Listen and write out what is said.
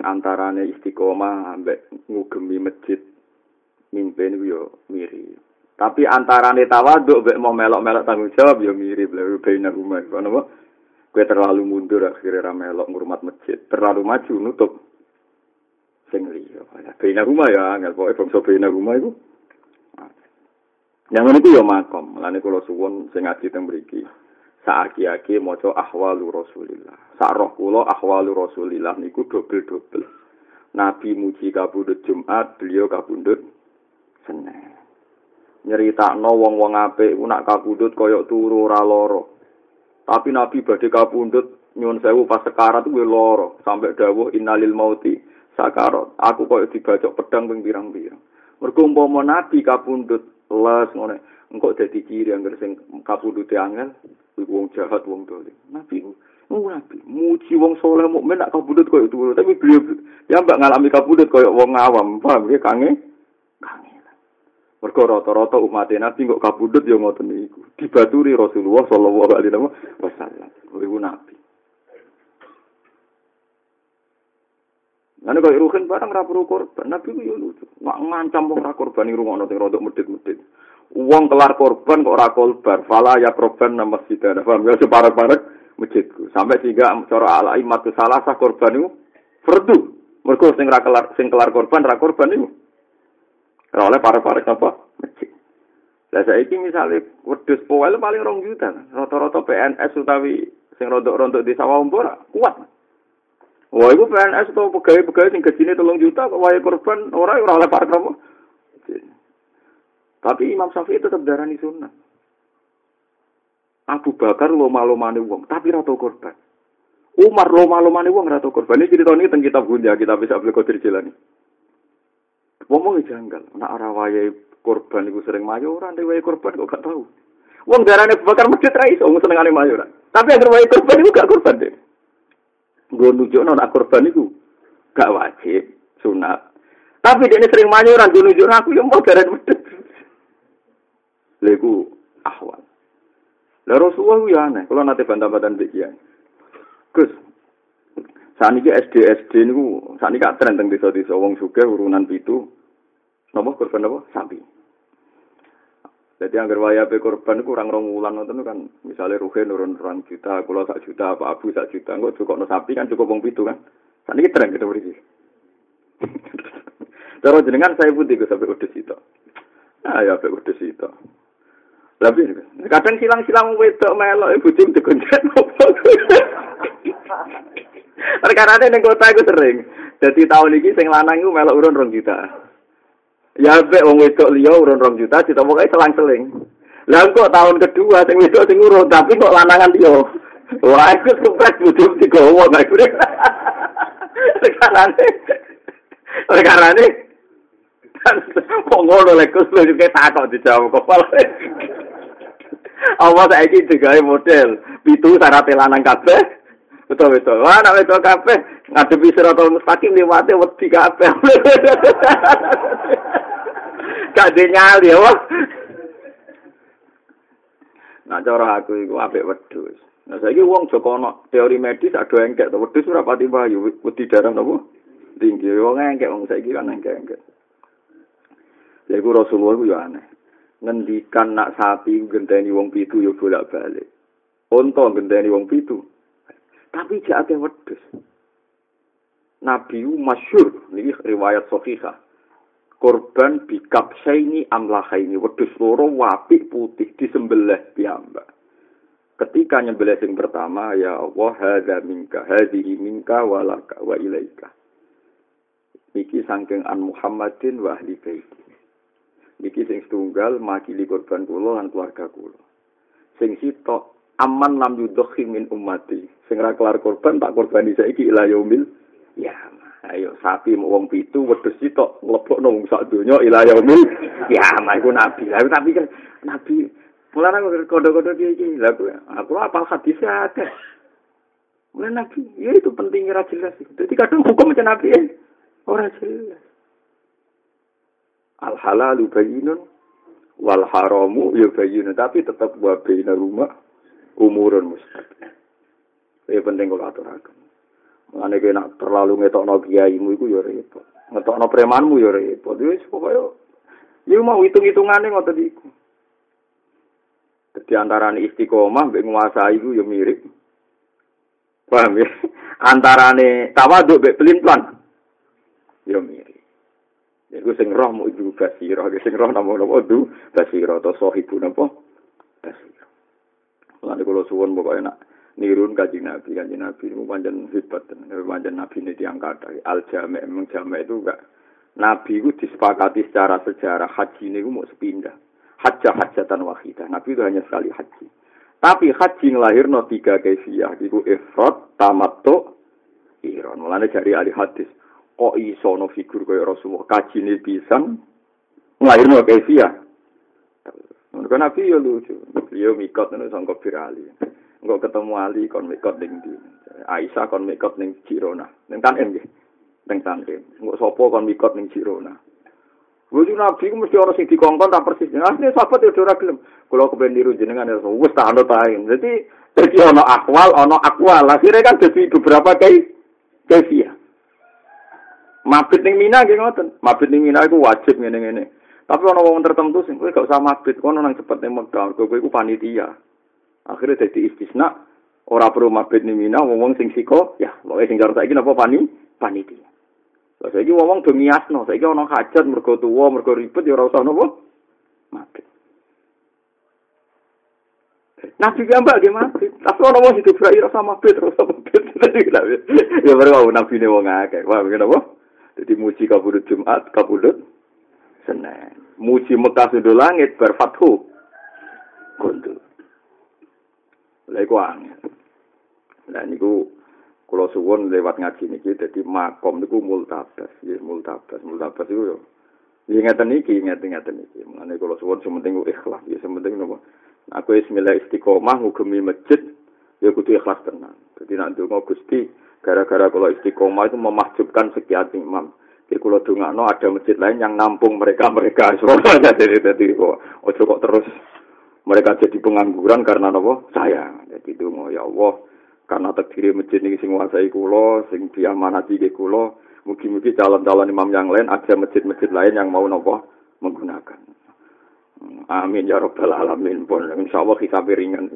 Mulane antarane istiqomah ambek ngugemi masjid mimpin yo mirip. Tapi antarane tawaduk mbek mau melok-melok tanggung jawab yo mirip lha bena rumah kono apa? Kowe terlalu mundur akhirnya ra melok ngurmat masjid, terlalu maju nutup sing liya. Bena rumah ya angel pokoke bangsa bena rumah iku. Yang ini yo makom, mulane kula suwun sing ngaji teng mriki. Saaki-aki maca ahwalu Rasulillah. Sak roh kula ahwalu Rasulillah niku dobel-dobel. Nabi muji kabudut Jumat, beliau kabudut Senin. Nyeritakno wong-wong apik ku nak kabudut kaya turu ora lara. Tapi Nabi badhe kabundut nyuwun sewu pas sekarat kuwi lara sampai dawuh innalil mauti sakarat. Aku kaya dibacok pedang ping pirang-pirang. Mergo umpama Nabi kabundut les ngene, engko dadi ciri anggere sing kabundute angel, iku wong jahat wong dolim. Nabi ku Nabi muji wong soleh mukmin nak kabudut koyo itu, tapi beliau ya mbak ngalami kabudut koyo wong awam, paham ya kange? Kange. Mergo rata-rata umat Nabi kok kabudut ya ngoten niku. Dibaturi Rasulullah sallallahu alaihi wasallam. Iku Nabi. Nanti kalau ruhin barang rapur korban, Nabi itu ya lucu. Ngancam wong ra korban ini rumah rodok medit-medit. Uang kelar korban kok ora korban, fala ya korban nama masjid. Paham ya separek-parek masjidku. Sampai sehingga cara ala imat salah sah korban itu fardu. Mergo sing ra kelar sing kelar korban ra korban itu. Ora oleh parek-parek apa? Masjid. Lah saiki misale wedhus poel paling rong juta. Rata-rata PNS utawi sing rodok-rodok di sawah ora kuat. Wah, itu PNS atau pegawai-pegawai yang gajine tolong juta, kok wahai korban, orang orang oleh parek apa? Tapi Imam Syafi'i tetap darani sunnah. Abu Bakar loma-lomane wong, tapi rata korban. Umar loma-lomane wong rata korban. Ini cerita ini tentang kitab Gunja, kita bisa beli kodir jalan. Ngomong janggal, nak arah wayai korban itu sering mayoran, deh wayai korban kok gak tahu. Wong darane Abu Bakar masjid ra iso senengane mayoran. Tapi yang wayai korban itu gak korban deh. Gue nunjuk nak korban itu gak wajib, sunat. Tapi dia sering manyuran, gue nunjuk aku yang mau darah. Leku ahwal. Lah Rasulullah ya aneh, kalau nanti bantah-bantahan bikian. Gus, saat ini SD SD ini, saat ini tren tentang desa-desa wong suge urunan pitu, nopo korban nopo sapi. Jadi yang gerwaya pe korban kurang rong wulan nonton kan, misalnya ruhe nurun rong juta, kalau sak juta, apa abu sak juta, enggak cukup no sapi kan cukup wong pitu kan. Saat ini tren kita beri Terus jenengan saya putih ke sampai udah situ. Ah ya sampai udah situ. Lebih kadang silang-silang wedok melok ibu jim digonjet opo. Perkara ning kota iku sering. Jadi tahun ini sing lanang iku melok urun rong juta. Ya mbek wong wedok liya urun rong juta ditomoke selang-seling. Lah kok tahun kedua sing wedok sing urun tapi kok lanangan liya. Wah, iku sukses butuh digowo nek kuwi. Sekarang Perkara ini Wong ngono lek kus lho kok takok dijawab kepala. Allah saiki digawe model pitu syarat lanang kabeh. Betul betul. Wah, nek wedok kabeh ngadepi siratal mustaqim liwate wedi kabeh. Kade nyali ya, wah. Nah, cara aku iku apik wedhus. Nah, saiki wong Joko teori medis ada engkek to wedhus ora pati bayu, wedi darah napa? Tinggi wong engkek wong saiki kan engkek-engkek. Ya iku Rasulullah ya aneh. Ngendikan nak sapi genteni wong pitu yo bolak-balik. Unta genteni wong pitu. Tapi jak akeh wedhus. Nabi masyur, ini riwayat sahihah. Korban bikap saini amlahaini wedhus loro wapi putih disembelih piyambak. Ketika nyembelih sing pertama, ya Allah, hadza minka, hadhihi minka walaka wa ilaika. Niki sangking an Muhammadin wa ahli. Niki sing setunggal makili korban kula lan keluarga kula. Sing sitok aman lam yudhi min ummati. Sing ra kelar korban tak korban saiki ila yaumil ya. Ayo sapi mau wong pitu wedhus sitok mlebokno wong sak donya ila yaumil ya iku nabi. Lah tapi kan nabi mulane kodo-kodo iki iki. Lah aku apa hadis ada. Mulai nabi, ya itu pentingnya jelas. Jadi kadang hukum macam nabi ya. Orang jelas. Al halalu bayinun wal haramu ya bayinun tapi tetap wa baina rumah umurun mustaqim. Ya penting kalau aturaken. Mulane nak terlalu ngetokno kiaimu iku ya repot. Ngetokno premanmu ya repot. Wis pokoke Ya mau hitung-hitungane ngoten iku. Jadi antara istiqomah mbek nguasai iku ya mirip. Paham ya? Antarane tawaduk mbek pelin-pelan. Ya mirip. Iku sing roh mu ibu basira, sing roh namung napa? Du basira atau sahibu napa? Basira. Lan kula suwun pokoke nak nirun kaji nabi kaji nabi itu panjang hebat panjang nabi ini diangkat. Al jame emang jame itu enggak nabi itu disepakati secara sejarah haji ini mau sepindah. Hajah hajatan wahidah. Nabi itu hanya sekali haji. Tapi haji ngelahir no tiga kefiah itu ifrat tamato iron mulanya dari ahli hadis kok iso no figur kaya Rasulullah kaji ini bisa ngelahir no kefiah Mereka Nabi ya lucu, beliau mikot nih sangkot virali. Enggak ketemu Ali kon mikot ning di. Aisyah kon mikot ning Cirona. Ning Tanem nggih. Ning Tanem. Enggak sapa kon mikot ning Cirona. Wujud Nabi ku mesti orang sing dikongkon tak persis. Asline sahabat yo ora gelem. Kula kepen niru jenengan ya wis tak anut ae. Dadi dadi ana akwal, ana akwal. Akhirnya kan dadi beberapa kai kaifiah. Mabit ning Mina nggih ngoten. Mabit ning Mina iku wajib ngene-ngene. Tapi ana wong tertentu sing kowe gak usah mabit kono nang cepet ning Mekah. Kowe iku panitia. Akhirnya jadi istisna ora perlu mabit ning Mina wong sing siko ya pokoke sing karo saiki napa pani panitia. Lah saiki wong do miasno, saiki ana hajat mergo tuwa, mergo ribet ya ora usah napa mabit. Nabi gambak ge mabit. Tapi ana wong hidup ora usah mabit, ora usah mabit. Ya baru nabi ne wong akeh. Wah, kenapa? Jadi muji kabudut Jumat, kabudut Senin. Muji Mekah sudah langit berfathu. Kuntu. Lha iku angel. Lah niku kula suwun lewat ngaji niki dadi makom niku multabas, nggih multabas. Multabas iku yo Ya ngeten iki, ngeten ngeten iki. Mulane kula suwun sementing ikhlas, ya sementing napa. Aku wis istiqomah ngugemi masjid, ya kudu ikhlas tenan. Dadi nek ndonga Gusti, gara-gara kalau istiqomah itu memahjubkan sekian imam. Jadi kalau dungakno ada masjid lain yang nampung mereka-mereka. Semoga jadi jadi kok ojo kok terus mereka jadi pengangguran karena nopo saya. Jadi itu ya Allah karena terdiri masjid ini sing nguasai kulo, sing diamanati ke kulo. Mungkin-mungkin calon-calon imam yang lain ada masjid-masjid lain yang mau nopo menggunakan. Amin ya robbal alamin pun. Insya Allah kita ringan.